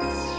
Bye.